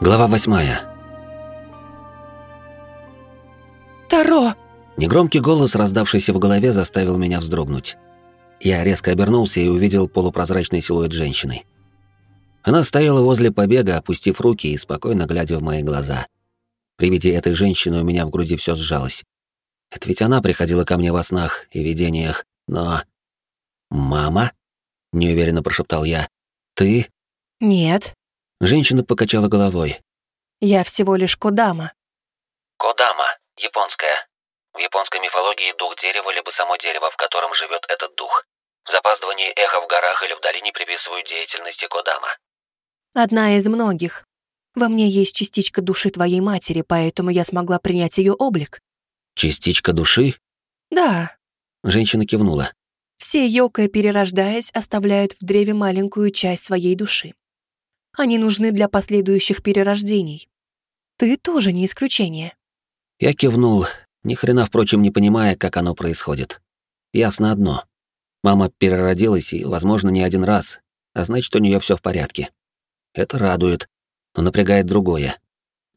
Глава восьмая. «Таро!» Негромкий голос, раздавшийся в голове, заставил меня вздрогнуть. Я резко обернулся и увидел полупрозрачный силуэт женщины. Она стояла возле побега, опустив руки и спокойно глядя в мои глаза. При виде этой женщины у меня в груди все сжалось. Это ведь она приходила ко мне во снах и видениях, но... «Мама?» — неуверенно прошептал я. «Ты?» «Нет». Женщина покачала головой. «Я всего лишь Кодама». «Кодама, японская. В японской мифологии дух дерева либо само дерево, в котором живет этот дух. В запаздывании эхо в горах или в долине приписывают деятельности Кодама». «Одна из многих. Во мне есть частичка души твоей матери, поэтому я смогла принять ее облик». «Частичка души?» «Да». Женщина кивнула. Все йокой, перерождаясь, оставляют в древе маленькую часть своей души. Они нужны для последующих перерождений. Ты тоже не исключение. Я кивнул, ни хрена, впрочем, не понимая, как оно происходит. Ясно одно. Мама переродилась, и, возможно, не один раз, а значит, у нее все в порядке. Это радует, но напрягает другое.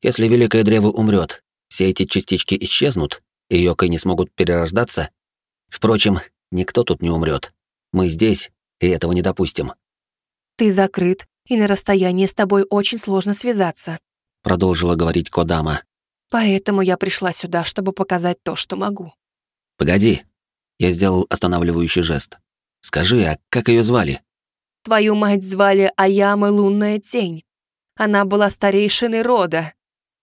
Если Великое Древо умрет, все эти частички исчезнут, и Йокой не смогут перерождаться. Впрочем, Никто тут не умрет. Мы здесь, и этого не допустим. Ты закрыт, и на расстоянии с тобой очень сложно связаться, продолжила говорить Кодама. Поэтому я пришла сюда, чтобы показать то, что могу. Погоди. Я сделал останавливающий жест. Скажи, а как ее звали? Твою мать звали Аяма Лунная Тень. Она была старейшиной рода.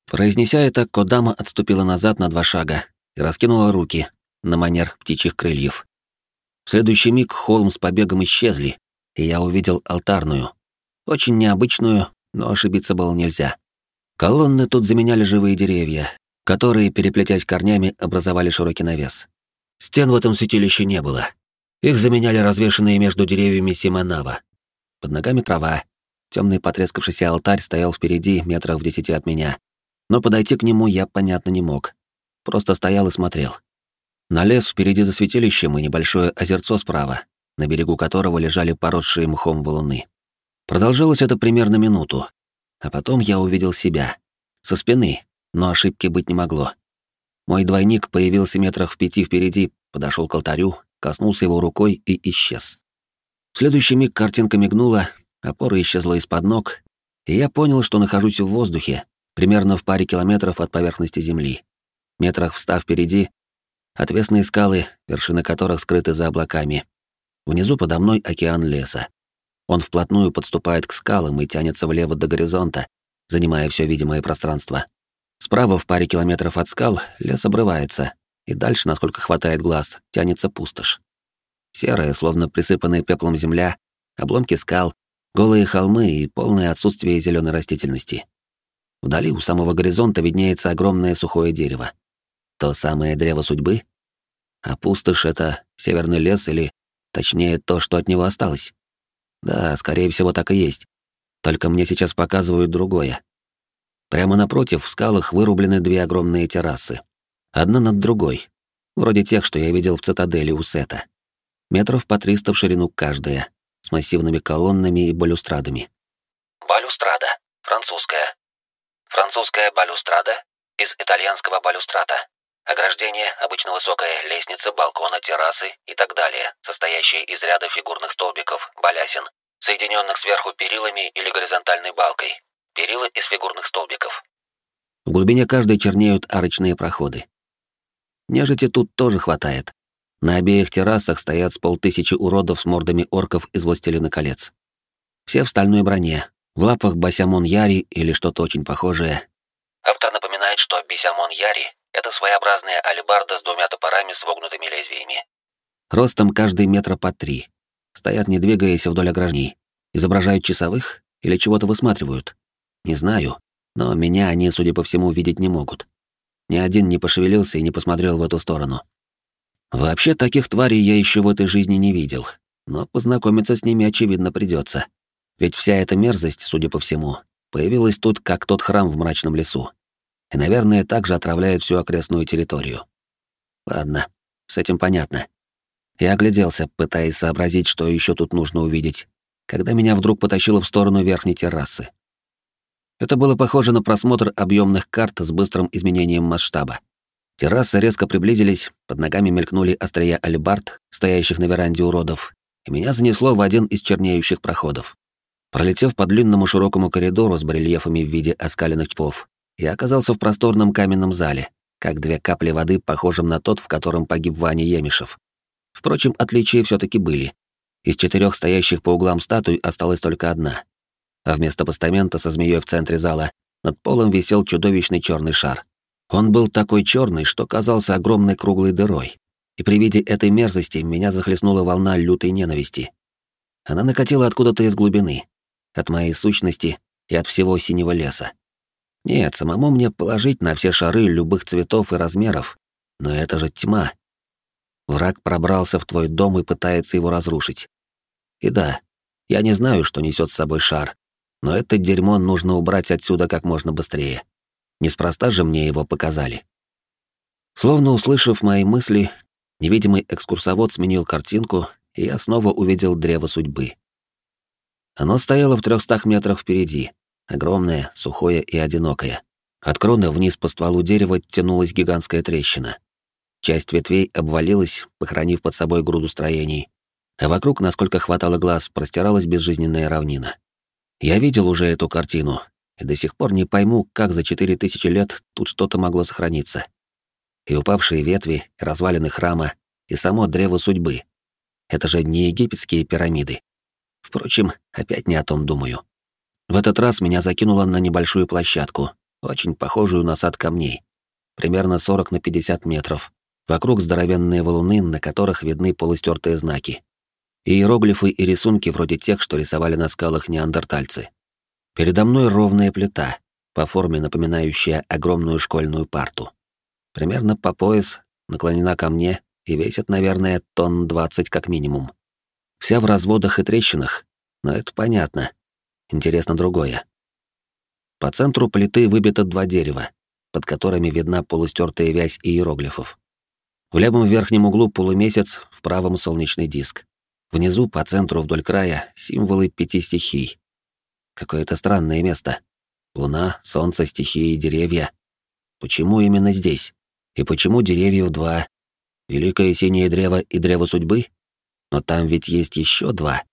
Произнеся это, Кодама отступила назад на два шага и раскинула руки на манер птичьих крыльев. В следующий миг холм с побегом исчезли, и я увидел алтарную. Очень необычную, но ошибиться было нельзя. Колонны тут заменяли живые деревья, которые, переплетясь корнями, образовали широкий навес. Стен в этом святилище не было. Их заменяли развешенные между деревьями семенава. Под ногами трава. Темный потрескавшийся алтарь стоял впереди, метрах в десяти от меня. Но подойти к нему я, понятно, не мог. Просто стоял и смотрел. На лес впереди за святилищем и небольшое озерцо справа, на берегу которого лежали поросшие мхом валуны. Продолжалось это примерно минуту, а потом я увидел себя. Со спины, но ошибки быть не могло. Мой двойник появился метрах в пяти впереди, подошел к алтарю, коснулся его рукой и исчез. В следующий миг картинка мигнула, опора исчезла из-под ног, и я понял, что нахожусь в воздухе, примерно в паре километров от поверхности Земли. Метрах встав впереди, Отвесные скалы, вершины которых скрыты за облаками. Внизу подо мной океан леса. Он вплотную подступает к скалам и тянется влево до горизонта, занимая все видимое пространство. Справа в паре километров от скал лес обрывается, и дальше, насколько хватает глаз, тянется пустошь. Серая, словно присыпанная пеплом земля, обломки скал, голые холмы и полное отсутствие зеленой растительности. Вдали у самого горизонта виднеется огромное сухое дерево. То самое древо судьбы? А пустошь — это северный лес или, точнее, то, что от него осталось? Да, скорее всего, так и есть. Только мне сейчас показывают другое. Прямо напротив в скалах вырублены две огромные террасы. Одна над другой. Вроде тех, что я видел в цитадели у Сета. Метров по триста в ширину каждая, с массивными колоннами и балюстрадами. Балюстрада. Французская. Французская балюстрада из итальянского балюстрата. Ограждение, обычно высокая лестница, балкона, террасы и так далее, состоящие из ряда фигурных столбиков, балясин, соединенных сверху перилами или горизонтальной балкой. Перила из фигурных столбиков. В глубине каждой чернеют арочные проходы. Нежити тут тоже хватает. На обеих террасах стоят с полтысячи уродов с мордами орков из «Властелина колец». Все в стальной броне, в лапах Басямон Яри или что-то очень похожее. Автор напоминает, что Бисямон Яри это своеобразная алебарда с двумя топорами с вогнутыми лезвиями. Ростом каждый метра по три. Стоят, не двигаясь вдоль ограждений. Изображают часовых или чего-то высматривают. Не знаю, но меня они, судя по всему, видеть не могут. Ни один не пошевелился и не посмотрел в эту сторону. Вообще, таких тварей я еще в этой жизни не видел, но познакомиться с ними, очевидно, придется. Ведь вся эта мерзость, судя по всему, появилась тут, как тот храм в мрачном лесу и, наверное, также отравляет всю окрестную территорию. Ладно, с этим понятно. Я огляделся, пытаясь сообразить, что еще тут нужно увидеть, когда меня вдруг потащило в сторону верхней террасы. Это было похоже на просмотр объемных карт с быстрым изменением масштаба. Террасы резко приблизились, под ногами мелькнули острия алибард, стоящих на веранде уродов, и меня занесло в один из чернеющих проходов. Пролетев по длинному широкому коридору с барельефами в виде оскаленных чпов, я оказался в просторном каменном зале, как две капли воды, похожим на тот, в котором погиб Ваня Емишев. Впрочем, отличия все таки были. Из четырех стоящих по углам статуй осталась только одна. А вместо постамента со змеей в центре зала над полом висел чудовищный черный шар. Он был такой черный, что казался огромной круглой дырой. И при виде этой мерзости меня захлестнула волна лютой ненависти. Она накатила откуда-то из глубины, от моей сущности и от всего синего леса. Нет, самому мне положить на все шары любых цветов и размеров, но это же тьма. Враг пробрался в твой дом и пытается его разрушить. И да, я не знаю, что несет с собой шар, но это дерьмо нужно убрать отсюда как можно быстрее. Неспроста же мне его показали. Словно услышав мои мысли, невидимый экскурсовод сменил картинку, и я снова увидел древо судьбы. Оно стояло в трехстах метрах впереди, огромное, сухое и одинокое. От крона вниз по стволу дерева тянулась гигантская трещина. Часть ветвей обвалилась, похоронив под собой груду строений, а вокруг, насколько хватало глаз, простиралась безжизненная равнина. Я видел уже эту картину, и до сих пор не пойму, как за четыре тысячи лет тут что-то могло сохраниться. И упавшие ветви, и развалины храма, и само древо судьбы. Это же не египетские пирамиды. Впрочем, опять не о том думаю. В этот раз меня закинуло на небольшую площадку, очень похожую на сад камней. Примерно 40 на 50 метров. Вокруг здоровенные валуны, на которых видны полустертые знаки. Иероглифы и рисунки вроде тех, что рисовали на скалах неандертальцы. Передо мной ровная плита, по форме напоминающая огромную школьную парту. Примерно по пояс, наклонена ко мне и весит, наверное, тонн двадцать как минимум. Вся в разводах и трещинах, но это понятно. Интересно другое. По центру плиты выбито два дерева, под которыми видна полустертая вязь иероглифов. В левом верхнем углу полумесяц, в правом солнечный диск. Внизу, по центру вдоль края, символы пяти стихий. Какое-то странное место. Луна, солнце, стихии, деревья. Почему именно здесь? И почему деревьев два? Великое синее древо и древо судьбы? Но там ведь есть еще два.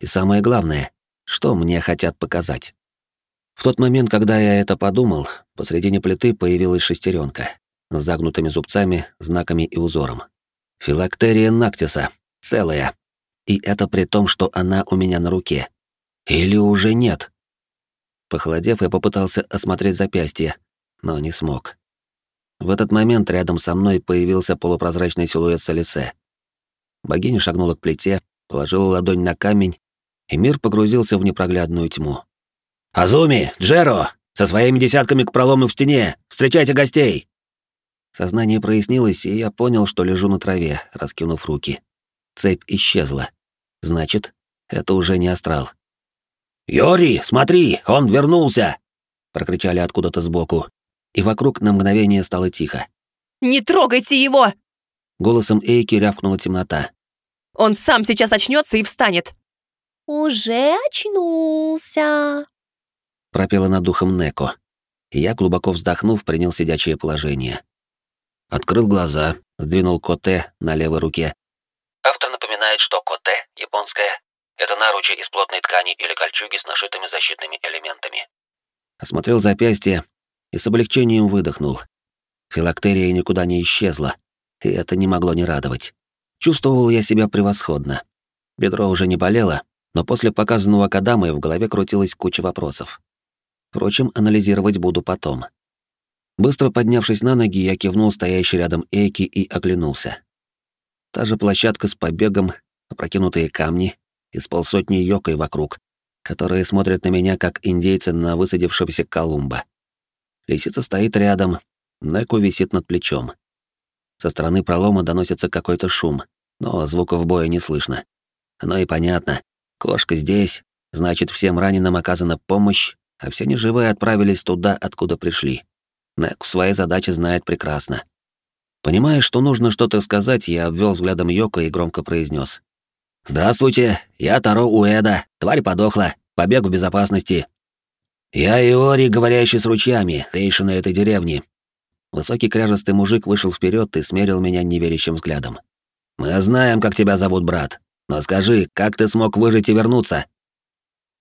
И самое главное, что мне хотят показать? В тот момент, когда я это подумал, посредине плиты появилась шестеренка с загнутыми зубцами, знаками и узором. Филактерия нактиса, целая. И это при том, что она у меня на руке. Или уже нет? Похолодев, я попытался осмотреть запястье, но не смог. В этот момент рядом со мной появился полупрозрачный силуэт Солисе. Богиня шагнула к плите, положила ладонь на камень, и мир погрузился в непроглядную тьму. «Азуми! Джеро! Со своими десятками к пролому в стене! Встречайте гостей!» Сознание прояснилось, и я понял, что лежу на траве, раскинув руки. Цепь исчезла. Значит, это уже не астрал. «Йори, смотри, он вернулся!» — прокричали откуда-то сбоку, и вокруг на мгновение стало тихо. «Не трогайте его!» Голосом Эйки рявкнула темнота. «Он сам сейчас очнется и встанет!» «Уже очнулся!» — пропела над духом Неко. Я, глубоко вздохнув, принял сидячее положение. Открыл глаза, сдвинул коте на левой руке. Автор напоминает, что коте, японская, это наручи из плотной ткани или кольчуги с нашитыми защитными элементами. Осмотрел запястье и с облегчением выдохнул. Филактерия никуда не исчезла, и это не могло не радовать. Чувствовал я себя превосходно. Бедро уже не болело, но после показанного Кадамой в голове крутилась куча вопросов. Впрочем, анализировать буду потом. Быстро поднявшись на ноги, я кивнул стоящий рядом Эйки и оглянулся. Та же площадка с побегом, опрокинутые камни, и с полсотни йокой вокруг, которые смотрят на меня, как индейцы на высадившегося Колумба. Лисица стоит рядом, Неку висит над плечом. Со стороны пролома доносится какой-то шум, но звуков боя не слышно. Оно и понятно. Кошка здесь, значит, всем раненым оказана помощь, а все неживые отправились туда, откуда пришли. Неку свои задачи знает прекрасно. Понимая, что нужно что-то сказать, я обвел взглядом Йока и громко произнес: «Здравствуйте, я Таро Уэда, тварь подохла, побег в безопасности». «Я Иори, говорящий с ручьями, рейшина этой деревни». Высокий кряжестый мужик вышел вперед и смерил меня неверящим взглядом. «Мы знаем, как тебя зовут, брат. Но скажи, как ты смог выжить и вернуться?»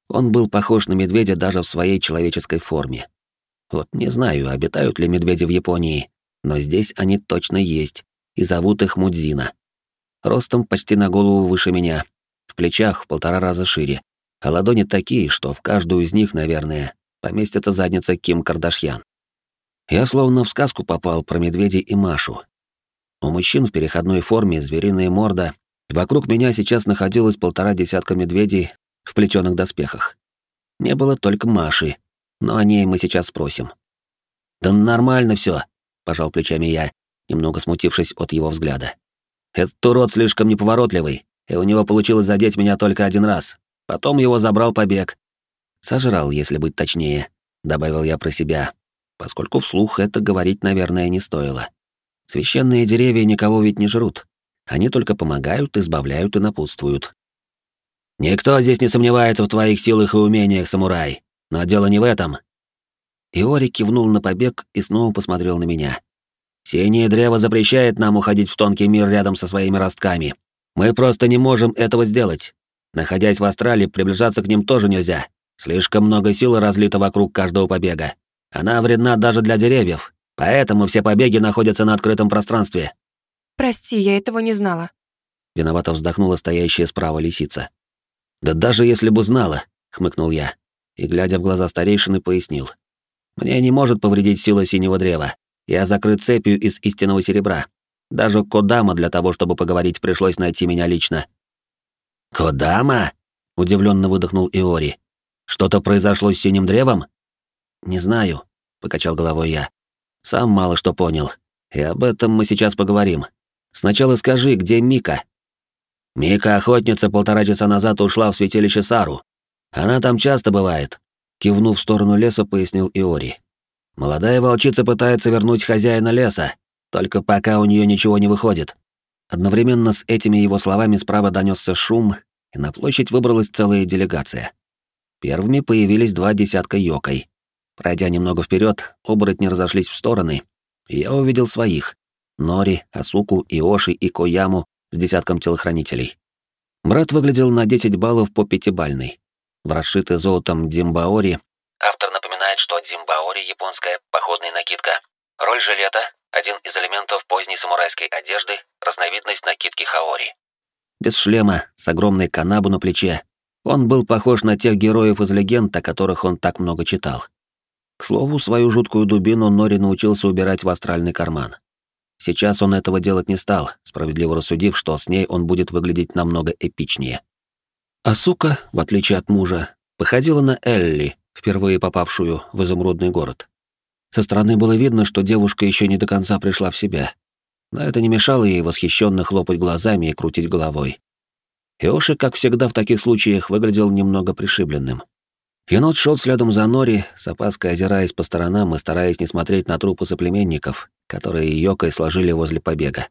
Он был похож на медведя даже в своей человеческой форме. Вот не знаю, обитают ли медведи в Японии, но здесь они точно есть, и зовут их Мудзина. Ростом почти на голову выше меня, в плечах в полтора раза шире, а ладони такие, что в каждую из них, наверное, поместится задница Ким Кардашьян. Я словно в сказку попал про медведей и Машу. У мужчин в переходной форме звериная морда, вокруг меня сейчас находилось полтора десятка медведей в плетеных доспехах. Не было только Маши, но о ней мы сейчас спросим. «Да нормально все, пожал плечами я, немного смутившись от его взгляда. «Этот урод слишком неповоротливый, и у него получилось задеть меня только один раз. Потом его забрал побег. Сожрал, если быть точнее», — добавил я про себя, поскольку вслух это говорить, наверное, не стоило. Священные деревья никого ведь не жрут. Они только помогают, избавляют и напутствуют. «Никто здесь не сомневается в твоих силах и умениях, самурай. Но дело не в этом». Иори кивнул на побег и снова посмотрел на меня. «Синее древо запрещает нам уходить в тонкий мир рядом со своими ростками. Мы просто не можем этого сделать. Находясь в астрале, приближаться к ним тоже нельзя. Слишком много силы разлито вокруг каждого побега. Она вредна даже для деревьев, поэтому все побеги находятся на открытом пространстве». «Прости, я этого не знала». Виновато вздохнула стоящая справа лисица. «Да даже если бы знала», — хмыкнул я, и, глядя в глаза старейшины, пояснил. «Мне не может повредить сила синего древа. Я закрыт цепью из истинного серебра. Даже Кодама для того, чтобы поговорить, пришлось найти меня лично». «Кодама?» — удивленно выдохнул Иори. «Что-то произошло с синим древом?» «Не знаю», — покачал головой я. «Сам мало что понял. И об этом мы сейчас поговорим. Сначала скажи, где Мика?» Мика, охотница, полтора часа назад ушла в святилище Сару. Она там часто бывает. Кивнув в сторону леса, пояснил Иори. Молодая волчица пытается вернуть хозяина леса, только пока у нее ничего не выходит. Одновременно с этими его словами справа донесся шум, и на площадь выбралась целая делегация. Первыми появились два десятка йокой. Пройдя немного вперед, оборотни разошлись в стороны, и я увидел своих — Нори, Асуку, Иоши и Кояму с десятком телохранителей. Брат выглядел на 10 баллов по пятибальной. В расшитой золотом дзимбаори... Автор напоминает, что дзимбаори — японская походная накидка. Роль жилета — один из элементов поздней самурайской одежды, разновидность накидки хаори. Без шлема, с огромной канабу на плече. Он был похож на тех героев из легенд, о которых он так много читал. К слову, свою жуткую дубину Нори научился убирать в астральный карман. Сейчас он этого делать не стал, справедливо рассудив, что с ней он будет выглядеть намного эпичнее. А сука, в отличие от мужа, походила на Элли, впервые попавшую в изумрудный город. Со стороны было видно, что девушка еще не до конца пришла в себя, но это не мешало ей восхищенно хлопать глазами и крутить головой. Иоши, как всегда в таких случаях, выглядел немного пришибленным. Енот шел следом за Нори, с опаской озираясь по сторонам и стараясь не смотреть на трупы соплеменников, которые Йокой сложили возле побега.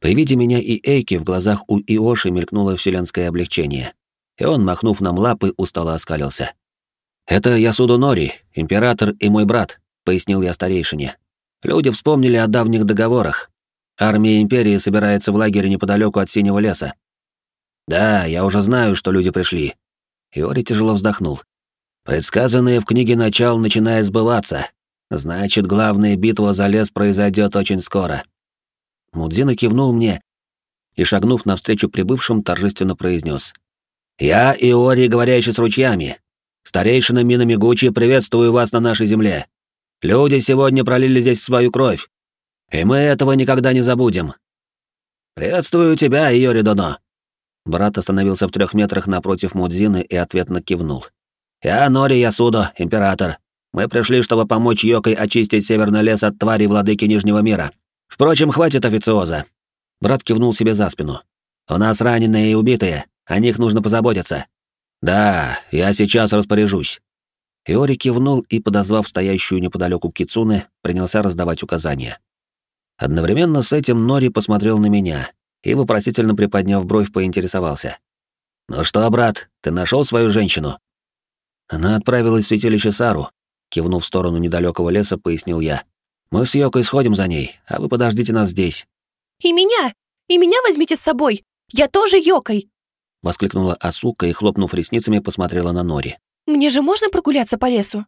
При виде меня и Эйки в глазах у Иоши мелькнуло вселенское облегчение, и он, махнув нам лапы, устало оскалился. «Это Ясуду Нори, император и мой брат», — пояснил я старейшине. «Люди вспомнили о давних договорах. Армия Империи собирается в лагере неподалеку от Синего леса». «Да, я уже знаю, что люди пришли». Иори тяжело вздохнул. «Предсказанное в книге начал начинает сбываться, Значит, главная битва за лес произойдет очень скоро. Мудзина кивнул мне и, шагнув навстречу прибывшим, торжественно произнес: «Я Иори, говорящий с ручьями. Старейшина Мина Мигучи, приветствую вас на нашей земле. Люди сегодня пролили здесь свою кровь, и мы этого никогда не забудем. Приветствую тебя, Иори Доно». Брат остановился в трех метрах напротив Мудзины и ответно кивнул. «Я Нори Ясудо, император. Мы пришли, чтобы помочь Йокой очистить северный лес от тварей владыки Нижнего мира. Впрочем, хватит официоза. Брат кивнул себе за спину. У нас раненые и убитые, о них нужно позаботиться. Да, я сейчас распоряжусь. Иори кивнул и, подозвав стоящую неподалеку Кицуны, принялся раздавать указания. Одновременно с этим Нори посмотрел на меня и, вопросительно приподняв бровь, поинтересовался. «Ну что, брат, ты нашел свою женщину?» Она отправилась в святилище Сару. Кивнув в сторону недалекого леса, пояснил я. Мы с Йокой сходим за ней, а вы подождите нас здесь. И меня! И меня возьмите с собой! Я тоже Йокой! Воскликнула Асука и, хлопнув ресницами, посмотрела на Нори. Мне же можно прогуляться по лесу?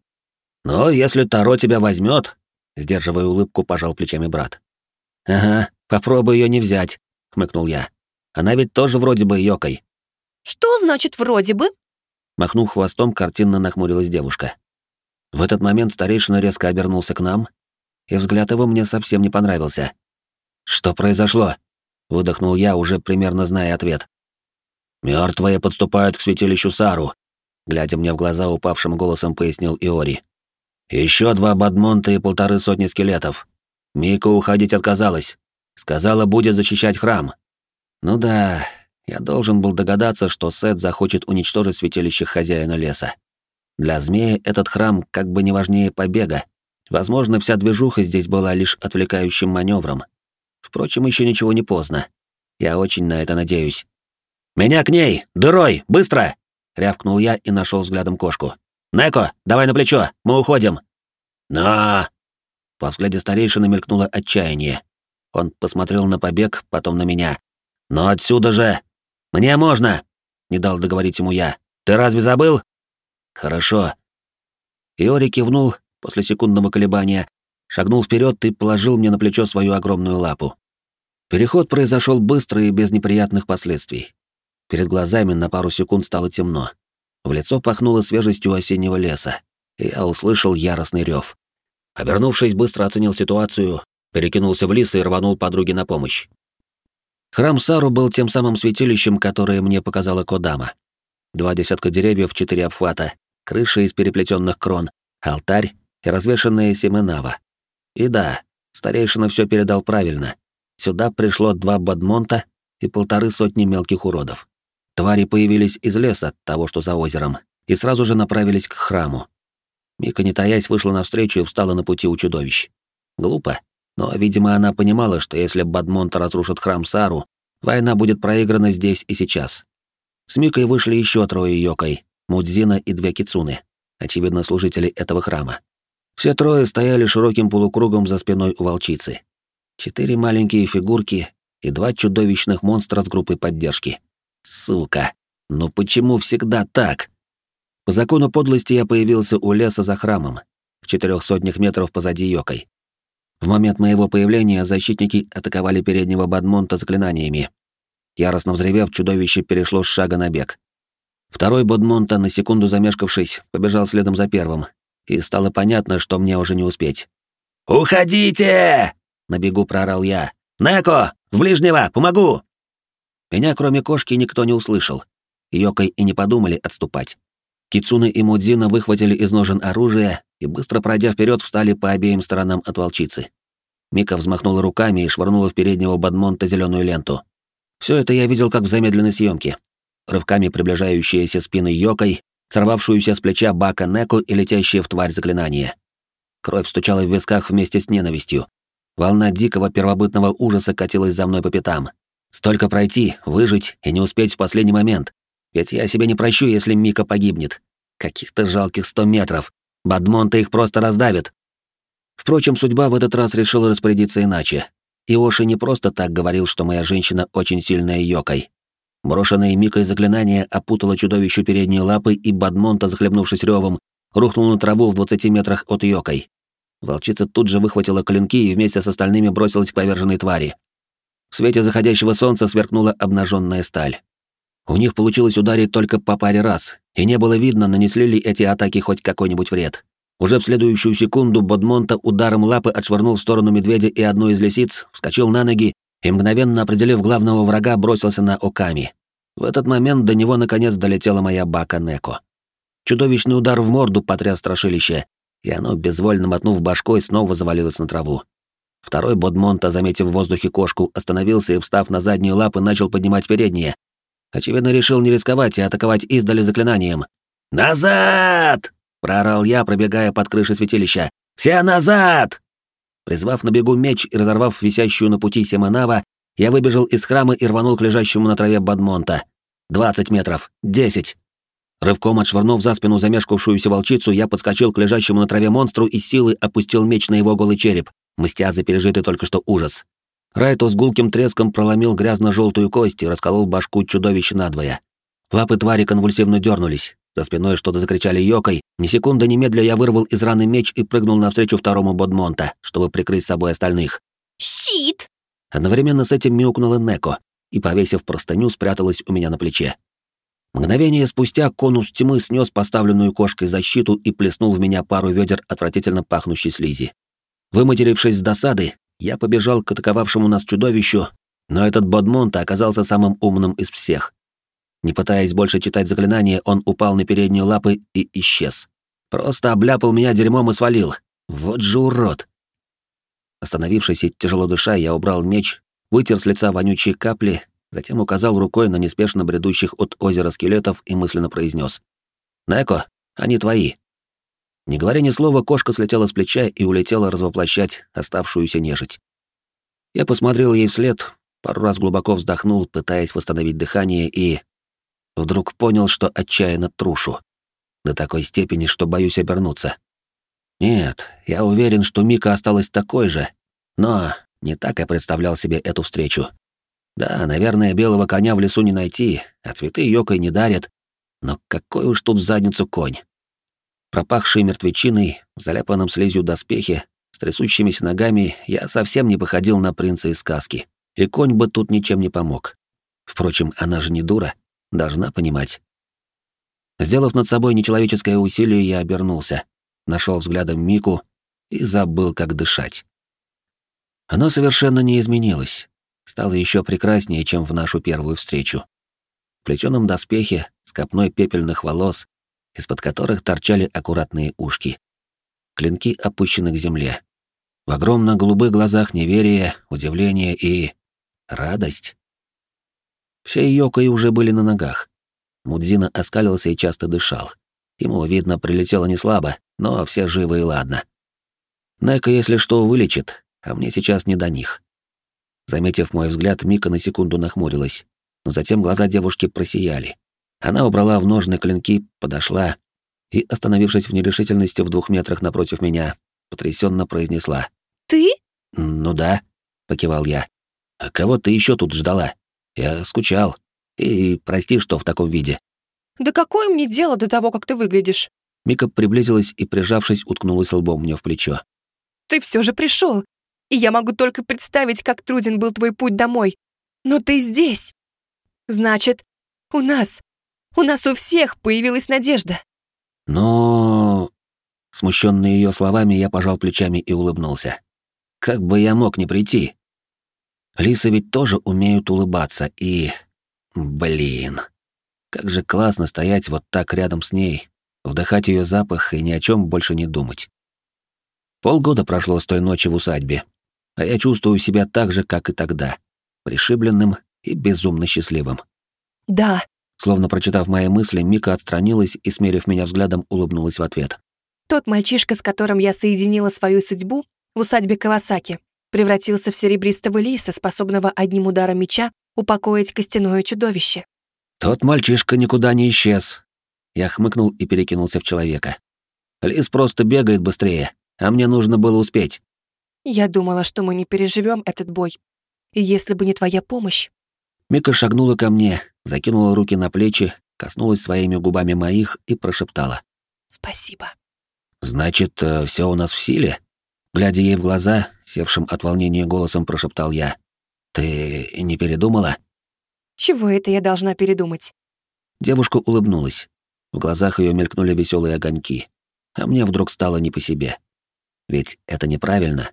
Но если Таро тебя возьмет, сдерживая улыбку, пожал плечами брат. Ага, попробуй ее не взять, хмыкнул я. Она ведь тоже вроде бы Йокой. Что значит вроде бы? Махнув хвостом, картинно нахмурилась девушка. В этот момент старейшина резко обернулся к нам, и взгляд его мне совсем не понравился. «Что произошло?» — выдохнул я, уже примерно зная ответ. Мертвые подступают к святилищу Сару», — глядя мне в глаза упавшим голосом пояснил Иори. Еще два бадмонта и полторы сотни скелетов. Мика уходить отказалась. Сказала, будет защищать храм. Ну да, я должен был догадаться, что Сет захочет уничтожить святилище хозяина леса. Для змея этот храм как бы не важнее побега. Возможно, вся движуха здесь была лишь отвлекающим маневром. Впрочем, еще ничего не поздно. Я очень на это надеюсь. «Меня к ней! Дырой! Быстро!» — рявкнул я и нашел взглядом кошку. «Неко, давай на плечо! Мы уходим!» «Но!» По взгляде старейшины мелькнуло отчаяние. Он посмотрел на побег, потом на меня. «Но отсюда же!» «Мне можно!» — не дал договорить ему я. «Ты разве забыл?» «Хорошо». Иори кивнул после секундного колебания, шагнул вперед и положил мне на плечо свою огромную лапу. Переход произошел быстро и без неприятных последствий. Перед глазами на пару секунд стало темно. В лицо пахнуло свежестью осеннего леса, и я услышал яростный рев. Обернувшись, быстро оценил ситуацию, перекинулся в лес и рванул подруге на помощь. Храм Сару был тем самым святилищем, которое мне показала Кодама. Два десятка деревьев, четыре обхвата, крыша из переплетенных крон, алтарь и развешанные семенава. И да, старейшина все передал правильно. Сюда пришло два бадмонта и полторы сотни мелких уродов. Твари появились из леса, того, что за озером, и сразу же направились к храму. Мика, не таясь, вышла навстречу и встала на пути у чудовищ. Глупо, но, видимо, она понимала, что если Бадмонт разрушит храм Сару, война будет проиграна здесь и сейчас. С Микой вышли еще трое Йокой, Мудзина и две Кицуны, очевидно, служители этого храма. Все трое стояли широким полукругом за спиной у волчицы. Четыре маленькие фигурки и два чудовищных монстра с группой поддержки. Сука! Ну почему всегда так? По закону подлости я появился у леса за храмом, в четырех сотнях метров позади Йокой. В момент моего появления защитники атаковали переднего Бадмонта заклинаниями. Яростно взревев, чудовище перешло с шага на бег. Второй Бадмонта, на секунду замешкавшись, побежал следом за первым, и стало понятно, что мне уже не успеть. «Уходите!» — на бегу проорал я. «Неко! В ближнего! Помогу!» Меня, кроме кошки, никто не услышал. Йокой и не подумали отступать. Кицуна и Мудзина выхватили из ножен оружие и, быстро пройдя вперед, встали по обеим сторонам от волчицы. Мика взмахнула руками и швырнула в переднего Бадмонта зеленую ленту. Все это я видел как в замедленной съемке. Рывками приближающиеся спины Йокой, сорвавшуюся с плеча Бака Неку и летящие в тварь заклинания. Кровь стучала в висках вместе с ненавистью. Волна дикого первобытного ужаса катилась за мной по пятам. Столько пройти, выжить и не успеть в последний момент. Ведь я себе не прощу, если Мика погибнет. Каких-то жалких сто метров. Бадмонта их просто раздавит. Впрочем, судьба в этот раз решила распорядиться иначе. Иоши не просто так говорил, что моя женщина очень сильная йокой. Брошенное Микой заклинание опутало чудовищу передние лапы, и Бадмонта, захлебнувшись ревом, рухнул на траву в 20 метрах от йокой. Волчица тут же выхватила клинки и вместе с остальными бросилась к поверженной твари. В свете заходящего солнца сверкнула обнаженная сталь. У них получилось ударить только по паре раз, и не было видно, нанесли ли эти атаки хоть какой-нибудь вред. Уже в следующую секунду Бодмонта ударом лапы отшвырнул в сторону медведя и одну из лисиц, вскочил на ноги и, мгновенно определив главного врага, бросился на Оками. В этот момент до него наконец долетела моя Бака Неко. Чудовищный удар в морду потряс страшилище, и оно, безвольно мотнув башкой, снова завалилось на траву. Второй Бодмонта, заметив в воздухе кошку, остановился и, встав на задние лапы, начал поднимать передние, Очевидно, решил не рисковать и атаковать издали заклинанием. «Назад!» — проорал я, пробегая под крышей святилища. «Все назад!» Призвав на бегу меч и разорвав висящую на пути Семенава, я выбежал из храма и рванул к лежащему на траве Бадмонта. «Двадцать метров! Десять!» Рывком отшвырнув за спину замешкавшуюся волчицу, я подскочил к лежащему на траве монстру и силой опустил меч на его голый череп, мстя за пережитый только что ужас. Райто с гулким треском проломил грязно-желтую кость и расколол башку чудовища надвое. Лапы твари конвульсивно дернулись. За спиной что-то закричали Йокой. Ни секунды немедля я вырвал из раны меч и прыгнул навстречу второму Бодмонта, чтобы прикрыть собой остальных. «Щит!» Одновременно с этим мяукнула Неко и, повесив простыню, спряталась у меня на плече. Мгновение спустя конус тьмы снес поставленную кошкой защиту и плеснул в меня пару ведер отвратительно пахнущей слизи. Выматерившись с досады, я побежал к атаковавшему нас чудовищу, но этот Бодмонт оказался самым умным из всех. Не пытаясь больше читать заклинания, он упал на передние лапы и исчез. Просто обляпал меня дерьмом и свалил. Вот же урод. Остановившись и тяжело дыша, я убрал меч, вытер с лица вонючие капли, затем указал рукой на неспешно бредущих от озера скелетов и мысленно произнес: «Неко, они твои». Не говоря ни слова, кошка слетела с плеча и улетела развоплощать оставшуюся нежить. Я посмотрел ей вслед, пару раз глубоко вздохнул, пытаясь восстановить дыхание, и... Вдруг понял, что отчаянно трушу. До такой степени, что боюсь обернуться. Нет, я уверен, что Мика осталась такой же, но не так я представлял себе эту встречу. Да, наверное, белого коня в лесу не найти, а цветы Йокой не дарят, но какой уж тут в задницу конь. Пропахший мертвечиной, в заляпанном слизью доспехе, с трясущимися ногами, я совсем не походил на принца из сказки, и конь бы тут ничем не помог. Впрочем, она же не дура, должна понимать. Сделав над собой нечеловеческое усилие, я обернулся, нашел взглядом Мику и забыл, как дышать. Оно совершенно не изменилось, стало еще прекраснее, чем в нашу первую встречу. В плетеном доспехе, с копной пепельных волос, из-под которых торчали аккуратные ушки. Клинки опущены к земле. В огромно-голубых глазах неверие, удивление и... радость. Все Йокой уже были на ногах. Мудзина оскалился и часто дышал. Ему, видно, прилетело не слабо, но все живы и ладно. Нека, если что, вылечит, а мне сейчас не до них. Заметив мой взгляд, Мика на секунду нахмурилась, но затем глаза девушки просияли. Она убрала в ножны клинки, подошла и, остановившись в нерешительности в двух метрах напротив меня, потрясенно произнесла. «Ты?» «Ну да», — покивал я. «А кого ты еще тут ждала? Я скучал. И прости, что в таком виде». «Да какое мне дело до того, как ты выглядишь?» Мика приблизилась и, прижавшись, уткнулась лбом мне в плечо. «Ты все же пришел, и я могу только представить, как труден был твой путь домой. Но ты здесь. Значит, у нас, у нас у всех появилась надежда. Но... Смущенный ее словами, я пожал плечами и улыбнулся. Как бы я мог не прийти? Лисы ведь тоже умеют улыбаться, и... Блин. Как же классно стоять вот так рядом с ней, вдыхать ее запах и ни о чем больше не думать. Полгода прошло с той ночи в усадьбе, а я чувствую себя так же, как и тогда, пришибленным и безумно счастливым. Да, Словно прочитав мои мысли, Мика отстранилась и, смерив меня взглядом, улыбнулась в ответ. Тот мальчишка, с которым я соединила свою судьбу в усадьбе Кавасаки, превратился в серебристого лиса, способного одним ударом меча упокоить костяное чудовище. Тот мальчишка никуда не исчез. Я хмыкнул и перекинулся в человека. Лис просто бегает быстрее, а мне нужно было успеть. Я думала, что мы не переживем этот бой. И если бы не твоя помощь... Мика шагнула ко мне, закинула руки на плечи, коснулась своими губами моих и прошептала. «Спасибо». «Значит, э, все у нас в силе?» Глядя ей в глаза, севшим от волнения голосом прошептал я. «Ты не передумала?» «Чего это я должна передумать?» Девушка улыбнулась. В глазах ее мелькнули веселые огоньки. А мне вдруг стало не по себе. Ведь это неправильно.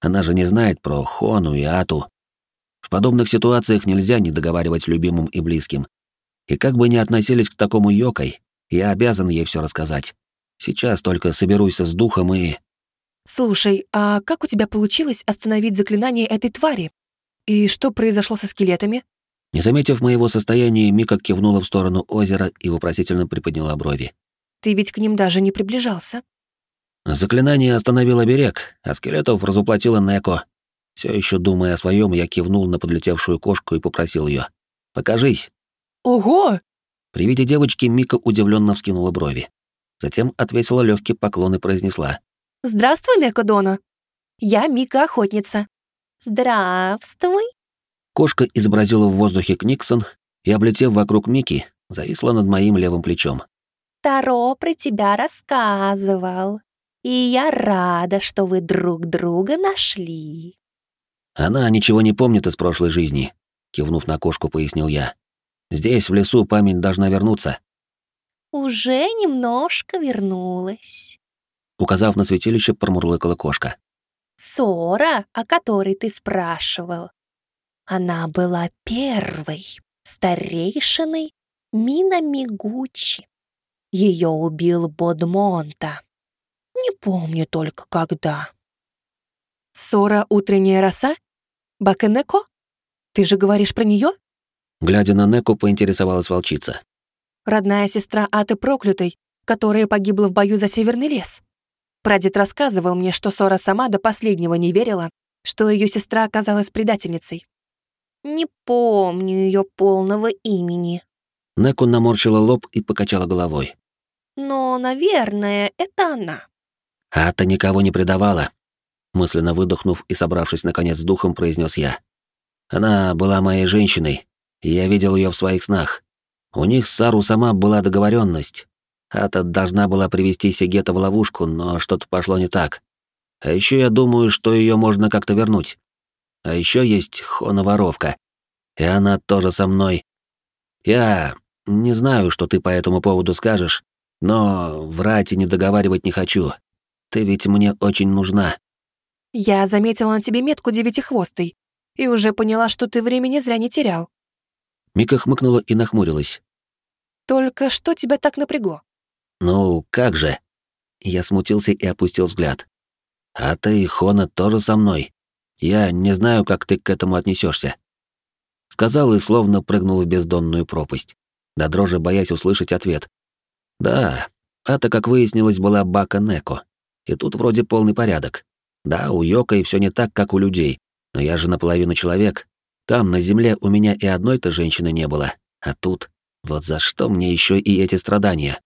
Она же не знает про Хону и Ату, в подобных ситуациях нельзя не договаривать любимым и близким. И как бы ни относились к такому Йокой, я обязан ей все рассказать. Сейчас только соберусь с духом и... Слушай, а как у тебя получилось остановить заклинание этой твари? И что произошло со скелетами? Не заметив моего состояния, Мика кивнула в сторону озера и вопросительно приподняла брови. Ты ведь к ним даже не приближался. Заклинание остановило берег, а скелетов разуплотило Неко, все еще думая о своем, я кивнул на подлетевшую кошку и попросил ее: "Покажись". Ого! При виде девочки Мика удивленно вскинула брови. Затем отвесила легкий поклон и произнесла. «Здравствуй, Некодона. Я Мика-охотница». Здравствуй. Кошка изобразила в воздухе Книксон и, облетев вокруг Мики, зависла над моим левым плечом. Таро про тебя рассказывал. И я рада, что вы друг друга нашли. Она ничего не помнит из прошлой жизни, кивнув на кошку, пояснил я. Здесь, в лесу, память должна вернуться. Уже немножко вернулась. Указав на святилище, промурлыкала кошка. Сора, о которой ты спрашивал, она была первой, старейшиной Минамигучи. Ее убил Бодмонта. Не помню только когда. Сора утренняя роса? Бакенеко? Ты же говоришь про нее? Глядя на Неку, поинтересовалась волчица. Родная сестра Аты Проклятой, которая погибла в бою за Северный лес. Прадед рассказывал мне, что Сора сама до последнего не верила, что ее сестра оказалась предательницей. Не помню ее полного имени. Неку наморщила лоб и покачала головой. Но, наверное, это она. Ата никого не предавала. Мысленно выдохнув и собравшись наконец с духом, произнес я. Она была моей женщиной, и я видел ее в своих снах. У них с Сару сама была договоренность. Ата должна была привести Сигета в ловушку, но что-то пошло не так. А еще я думаю, что ее можно как-то вернуть. А еще есть Хона-воровка. И она тоже со мной. Я не знаю, что ты по этому поводу скажешь, но врать и не договаривать не хочу. Ты ведь мне очень нужна. Я заметила на тебе метку девятихвостой и уже поняла, что ты времени зря не терял. Мика хмыкнула и нахмурилась. Только что тебя так напрягло? Ну, как же? Я смутился и опустил взгляд. А ты, Хона, тоже со мной. Я не знаю, как ты к этому отнесешься. Сказал и словно прыгнул в бездонную пропасть, до дрожи боясь услышать ответ. Да, это, как выяснилось, была Бака Неко. И тут вроде полный порядок. Да, у Йокой все не так, как у людей, но я же наполовину человек. Там, на земле, у меня и одной-то женщины не было. А тут, вот за что мне еще и эти страдания?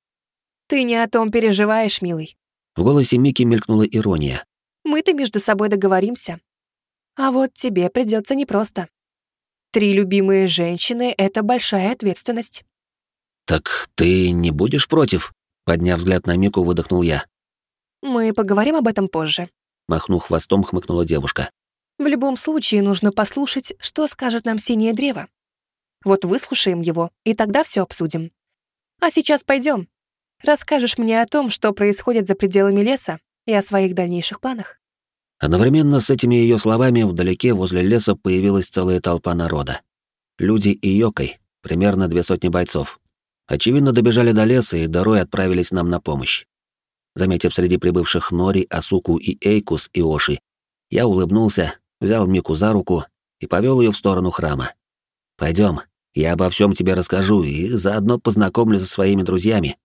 Ты не о том переживаешь, милый. В голосе Мики мелькнула ирония. Мы-то между собой договоримся. А вот тебе придется непросто. Три любимые женщины — это большая ответственность. Так ты не будешь против? Подняв взгляд на Мику, выдохнул я. Мы поговорим об этом позже. Махнув хвостом, хмыкнула девушка. В любом случае нужно послушать, что скажет нам синее древо. Вот выслушаем его, и тогда все обсудим. А сейчас пойдем. Расскажешь мне о том, что происходит за пределами леса, и о своих дальнейших планах. Одновременно с этими ее словами вдалеке возле леса появилась целая толпа народа. Люди и Йокой, примерно две сотни бойцов. Очевидно, добежали до леса и дорой отправились нам на помощь. Заметив среди прибывших Нори, Асуку и Эйкус и Оши, я улыбнулся, взял Мику за руку и повел ее в сторону храма. Пойдем, я обо всем тебе расскажу и заодно познакомлю со своими друзьями.